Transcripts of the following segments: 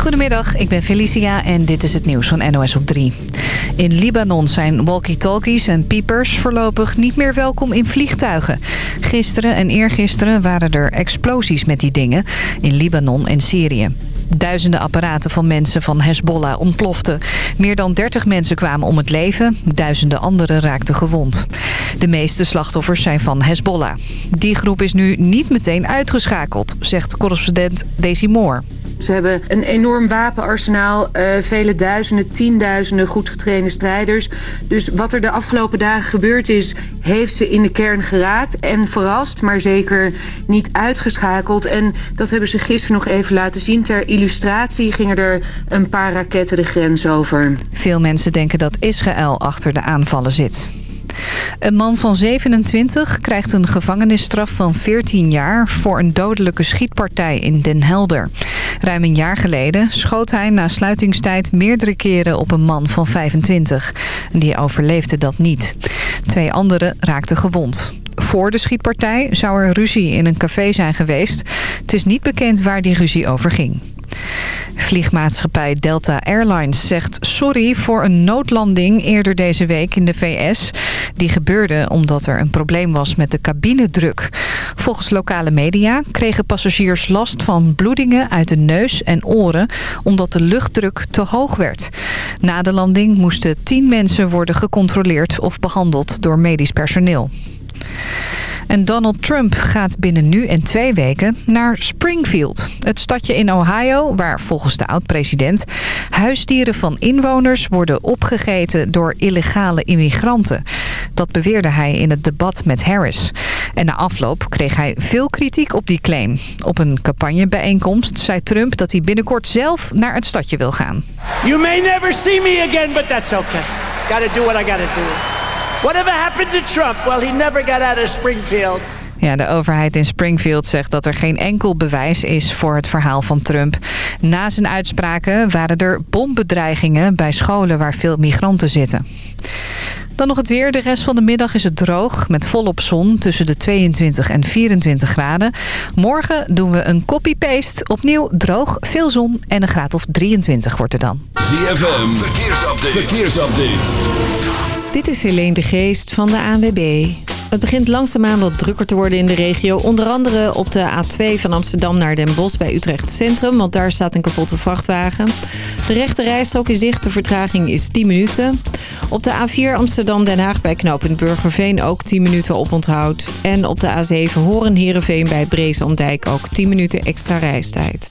Goedemiddag, ik ben Felicia en dit is het nieuws van NOS op 3. In Libanon zijn walkie-talkies en piepers voorlopig niet meer welkom in vliegtuigen. Gisteren en eergisteren waren er explosies met die dingen in Libanon en Syrië. Duizenden apparaten van mensen van Hezbollah ontploften. Meer dan 30 mensen kwamen om het leven. Duizenden anderen raakten gewond. De meeste slachtoffers zijn van Hezbollah. Die groep is nu niet meteen uitgeschakeld, zegt correspondent Daisy Moore. Ze hebben een enorm wapenarsenaal, uh, vele duizenden, tienduizenden goed getrainde strijders. Dus wat er de afgelopen dagen gebeurd is, heeft ze in de kern geraakt en verrast, maar zeker niet uitgeschakeld. En dat hebben ze gisteren nog even laten zien. Ter illustratie gingen er een paar raketten de grens over. Veel mensen denken dat Israël achter de aanvallen zit. Een man van 27 krijgt een gevangenisstraf van 14 jaar... voor een dodelijke schietpartij in Den Helder. Ruim een jaar geleden schoot hij na sluitingstijd meerdere keren op een man van 25. Die overleefde dat niet. Twee anderen raakten gewond. Voor de schietpartij zou er ruzie in een café zijn geweest. Het is niet bekend waar die ruzie over ging. Vliegmaatschappij Delta Airlines zegt sorry voor een noodlanding eerder deze week in de VS. Die gebeurde omdat er een probleem was met de cabinedruk. Volgens lokale media kregen passagiers last van bloedingen uit de neus en oren... omdat de luchtdruk te hoog werd. Na de landing moesten tien mensen worden gecontroleerd of behandeld door medisch personeel. En Donald Trump gaat binnen nu en twee weken naar Springfield. Het stadje in Ohio, waar volgens de oud-president... huisdieren van inwoners worden opgegeten door illegale immigranten. Dat beweerde hij in het debat met Harris. En na afloop kreeg hij veel kritiek op die claim. Op een campagnebijeenkomst zei Trump dat hij binnenkort zelf naar het stadje wil gaan. You may never see me again, but that's okay. Gotta do what I gotta do. Whatever happened to Trump? Well, he never got out of Springfield. Ja, de overheid in Springfield zegt dat er geen enkel bewijs is voor het verhaal van Trump. Na zijn uitspraken waren er bombedreigingen bij scholen waar veel migranten zitten. Dan nog het weer. De rest van de middag is het droog met volop zon tussen de 22 en 24 graden. Morgen doen we een copy-paste. Opnieuw droog, veel zon en een graad of 23 wordt het dan. ZFM, verkeersupdate. verkeersupdate. Dit is Helene de Geest van de ANWB. Het begint langzaamaan wat drukker te worden in de regio. Onder andere op de A2 van Amsterdam naar Den Bosch bij Utrecht Centrum. Want daar staat een kapotte vrachtwagen. De rechte rijstrook is dicht. De vertraging is 10 minuten. Op de A4 Amsterdam-Den Haag bij knooppunt Burgerveen ook 10 minuten op onthoud. En op de A7 Horen-Herenveen bij Breesandijk ook 10 minuten extra reistijd.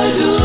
Strangers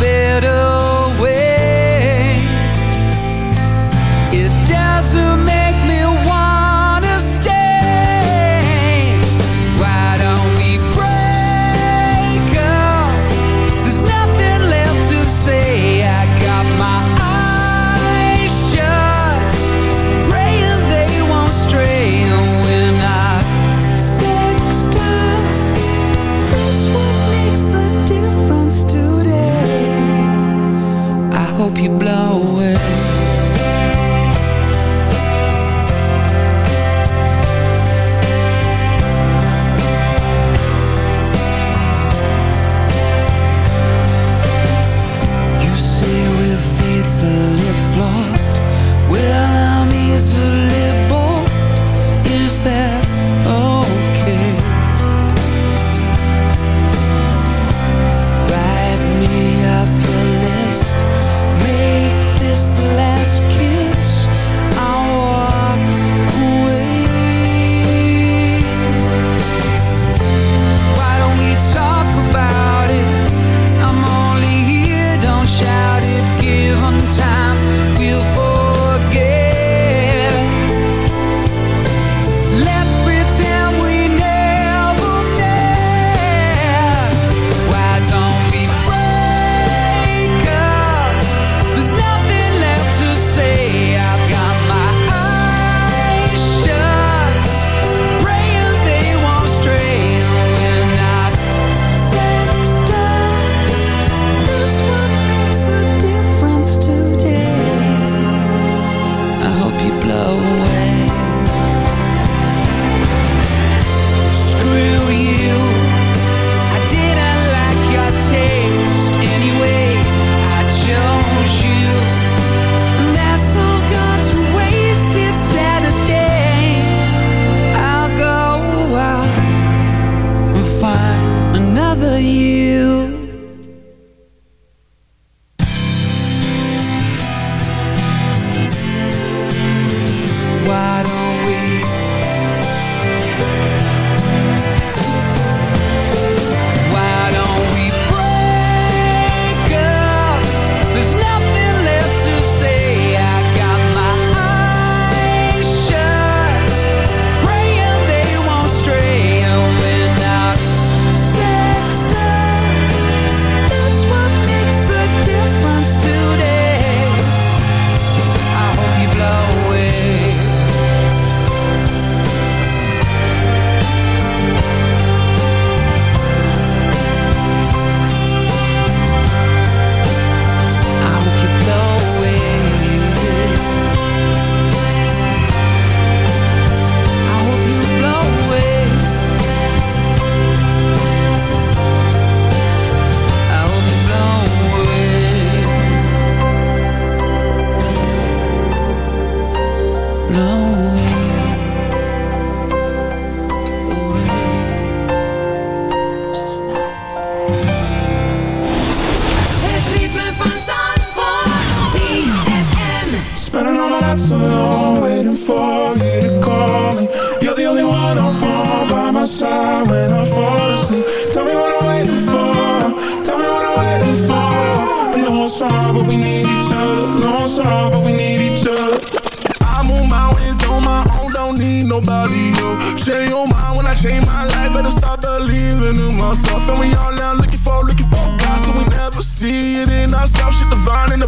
better But we need each other. I move mountains on my own, don't need nobody, yo. Change your mind when I change my life, better start believing in myself. And we all now looking for, looking for God, so we never see it in ourselves. Shit divine and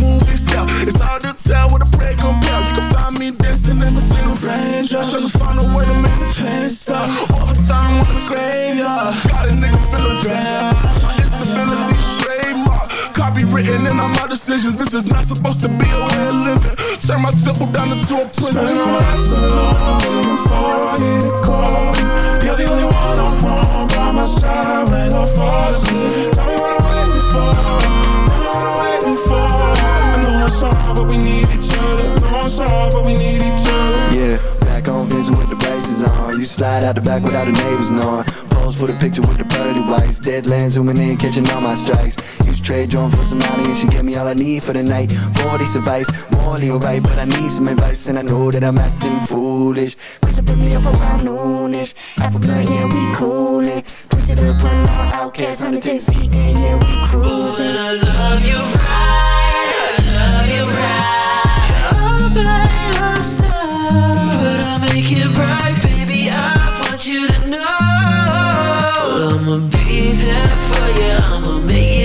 movie style. It's hard to tell what a prayer compare. You can find me dancing in between the raindrops, trying to find a way to make the pain stop. Overtime on the graveyard, got a nigga feeling bad. My instability trademark, copywritten in all my decisions. This is not supposed to be a way of living. Turn my temple down into a prison. Spend my nights alone before I get a call. You're the only one I want by my side when I fall asleep. Tell me what I'm waiting for. Tell me what I'm waiting for. I know it's hard, but we need each other. No, it's hard, but we need each other. Yeah, back on Vincent with the braces on. You slide out the back without the neighbors knowing. Pose for the picture with the pearly whites. Deadlands zooming in, catching all my strikes. Use trade drone for some money and she gave me all I need for the night. 40 advice, morally alright, but I need some advice and I know that I'm acting foolish. Push up me up around noonish. Half a yeah, we coolin'. Push it up on all outcasts, 100 days heat, yeah, we cruising. I love you right, I love you right. All by yourself, but I'll make it right, be there for you. I'ma make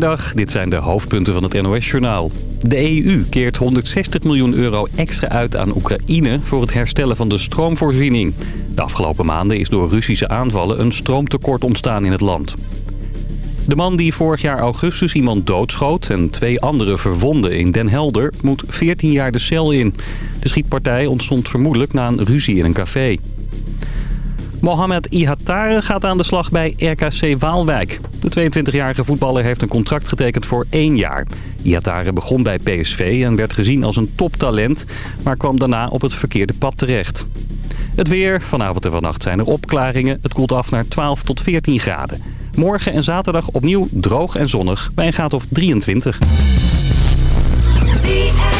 Goedemiddag, dit zijn de hoofdpunten van het NOS-journaal. De EU keert 160 miljoen euro extra uit aan Oekraïne voor het herstellen van de stroomvoorziening. De afgelopen maanden is door Russische aanvallen een stroomtekort ontstaan in het land. De man die vorig jaar augustus iemand doodschoot en twee anderen verwonden in Den Helder moet 14 jaar de cel in. De schietpartij ontstond vermoedelijk na een ruzie in een café. Mohamed Ihatare gaat aan de slag bij RKC Waalwijk. De 22-jarige voetballer heeft een contract getekend voor één jaar. Ihatare begon bij PSV en werd gezien als een toptalent... maar kwam daarna op het verkeerde pad terecht. Het weer. Vanavond en vannacht zijn er opklaringen. Het koelt af naar 12 tot 14 graden. Morgen en zaterdag opnieuw droog en zonnig bij een graad of 23. I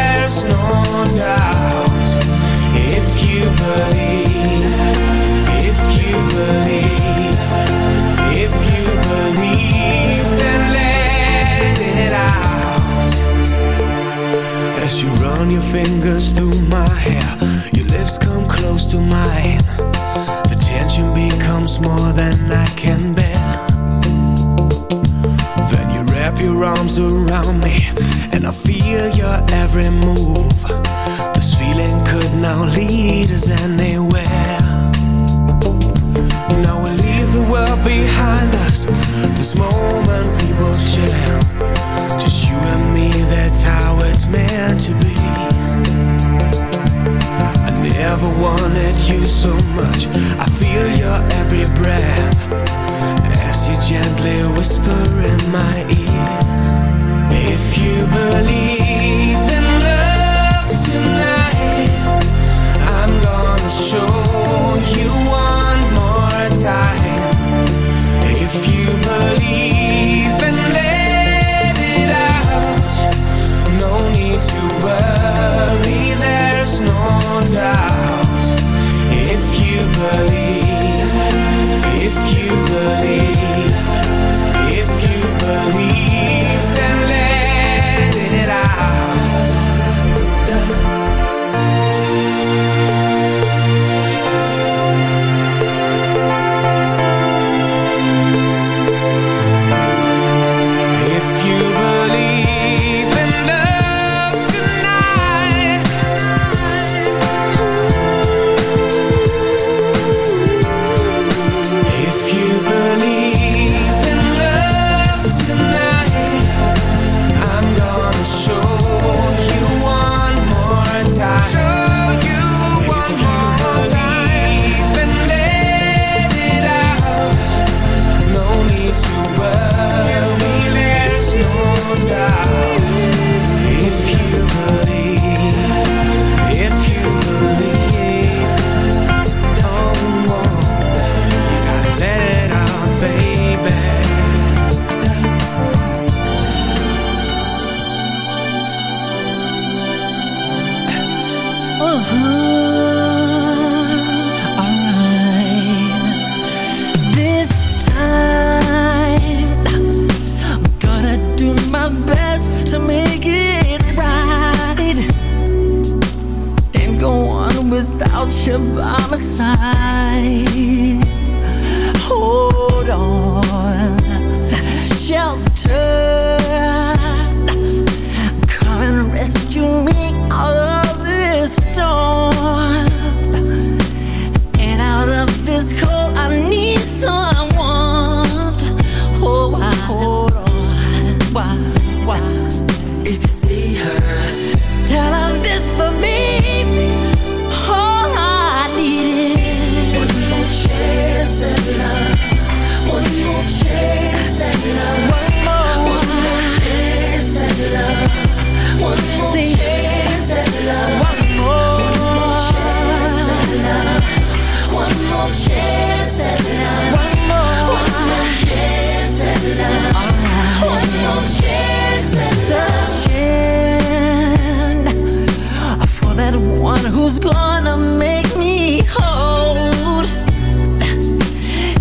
who's gonna make me hold.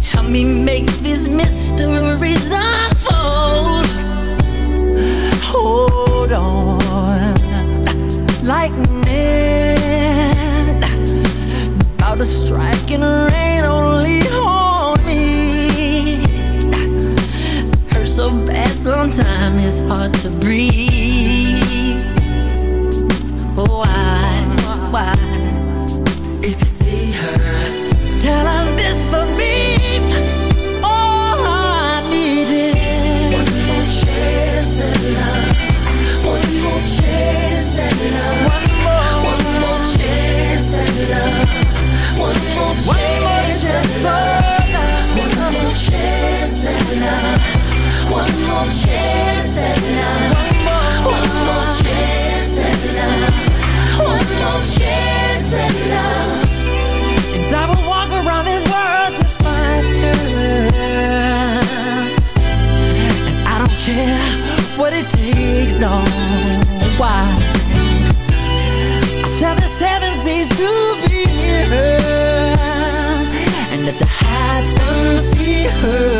Help me make these mysteries unfold. Hold on, lightning, about to strike and rain only on me. Hurt so bad sometimes it's hard to breathe. know why. I tell the seven seas to be near her, and if the high ones see her.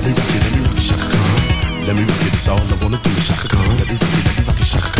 Let me rock it, let me rock it. Shotgun, let me rock it. that's all I wanna do. Chaka Khan, let me rock it, let me rock it, Chaka Khan.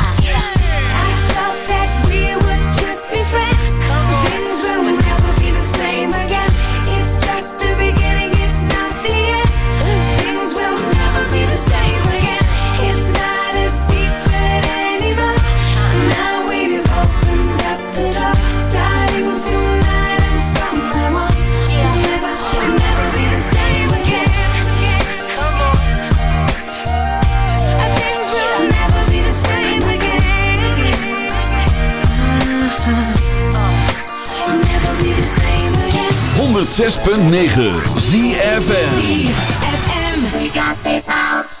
.9 CFN FM we got this house